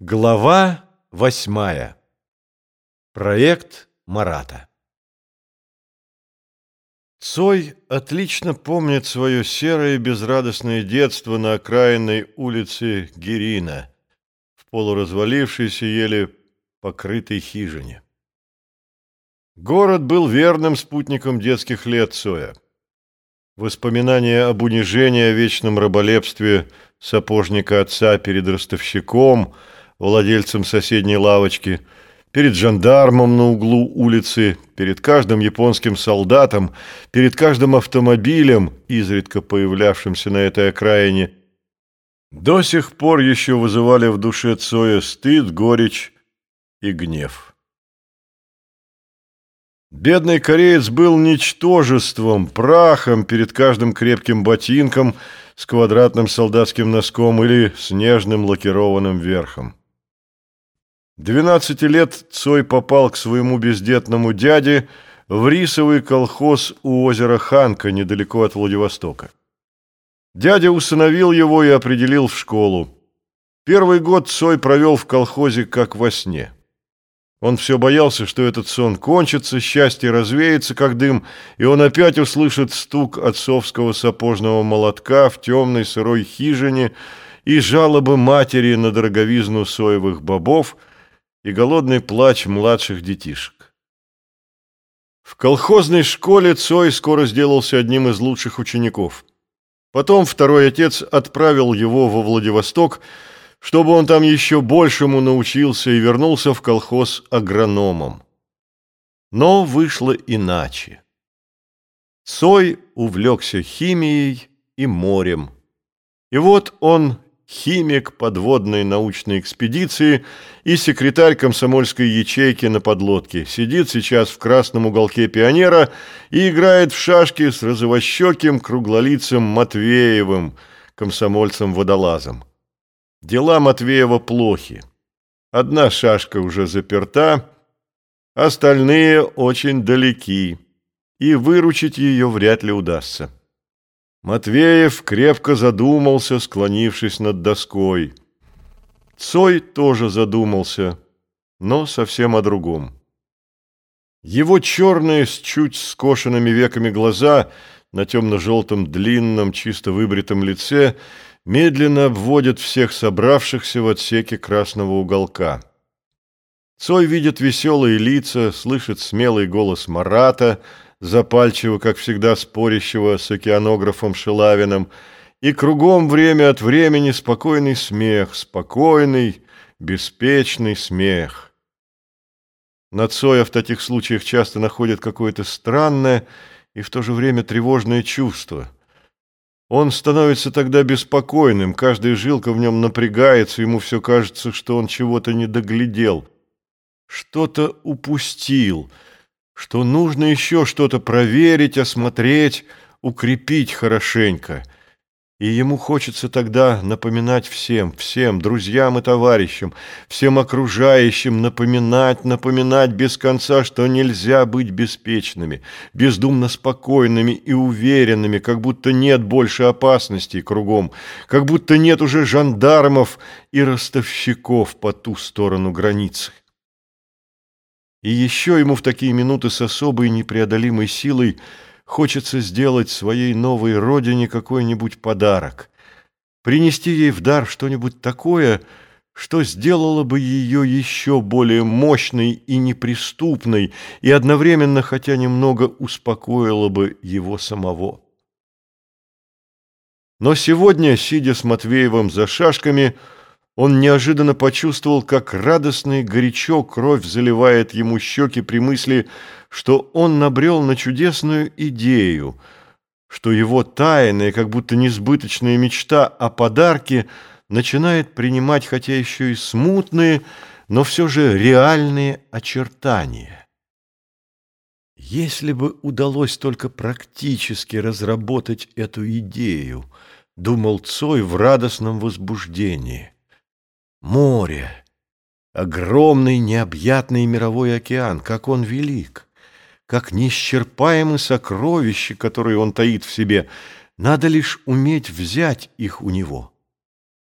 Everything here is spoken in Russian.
Глава восьмая. Проект Марата. Цой отлично помнит свое серое безрадостное детство на окраинной улице Гирина, в полуразвалившейся еле покрытой хижине. Город был верным спутником детских лет Цоя. Воспоминания об унижении, о вечном раболепстве сапожника отца перед ростовщиком – владельцем соседней лавочки, перед жандармом на углу улицы, перед каждым японским солдатом, перед каждым автомобилем, изредка появлявшимся на этой окраине, до сих пор еще вызывали в душе Цоя стыд, горечь и гнев. Бедный кореец был ничтожеством, прахом перед каждым крепким ботинком с квадратным солдатским носком или снежным лакированным верхом. Двенадцати лет Цой попал к своему бездетному дяде в рисовый колхоз у озера Ханка, недалеко от Владивостока. Дядя усыновил его и определил в школу. Первый год Цой провел в колхозе как во сне. Он все боялся, что этот сон кончится, счастье развеется, как дым, и он опять услышит стук отцовского сапожного молотка в темной сырой хижине и жалобы матери на дороговизну соевых бобов – и голодный плач младших детишек. В колхозной школе Цой скоро сделался одним из лучших учеников. Потом второй отец отправил его во Владивосток, чтобы он там еще большему научился и вернулся в колхоз агрономом. Но вышло иначе. Цой увлекся химией и морем. И вот он химик подводной научной экспедиции и секретарь комсомольской ячейки на подлодке. Сидит сейчас в красном уголке пионера и играет в шашки с розовощеким круглолицем Матвеевым, комсомольцем-водолазом. Дела Матвеева плохи. Одна шашка уже заперта, остальные очень далеки, и выручить ее вряд ли удастся. Матвеев крепко задумался, склонившись над доской. Цой тоже задумался, но совсем о другом. Его черные с чуть скошенными веками глаза на темно-желтом длинном, чисто выбритом лице медленно обводят всех собравшихся в отсеке красного уголка. Цой видит веселые лица, слышит смелый голос Марата — запальчиво, как всегда, спорящего с океанографом Шилавиным, и кругом время от времени спокойный смех, спокойный, беспечный смех. Нацоя в таких случаях часто находит какое-то странное и в то же время тревожное чувство. Он становится тогда беспокойным, каждая жилка в нем напрягается, ему все кажется, что он чего-то не доглядел, что-то упустил — что нужно еще что-то проверить, осмотреть, укрепить хорошенько. И ему хочется тогда напоминать всем, всем, друзьям и товарищам, всем окружающим, напоминать, напоминать без конца, что нельзя быть беспечными, бездумно спокойными и уверенными, как будто нет больше опасностей кругом, как будто нет уже жандармов и ростовщиков по ту сторону границы. И еще ему в такие минуты с особой непреодолимой силой хочется сделать своей новой родине какой-нибудь подарок, принести ей в дар что-нибудь такое, что сделало бы ее еще более мощной и неприступной, и одновременно, хотя немного успокоило бы его самого. Но сегодня, сидя с Матвеевым за шашками, он неожиданно почувствовал, как радостно и горячо кровь заливает ему щеки при мысли, что он набрел на чудесную идею, что его тайная, как будто несбыточная мечта о подарке начинает принимать, хотя еще и смутные, но все же реальные очертания. Если бы удалось только практически разработать эту идею, думал Цой в радостном возбуждении – Море, огромный необъятный мировой океан, как он велик, как неисчерпаемы сокровища, которые он таит в себе, надо лишь уметь взять их у него.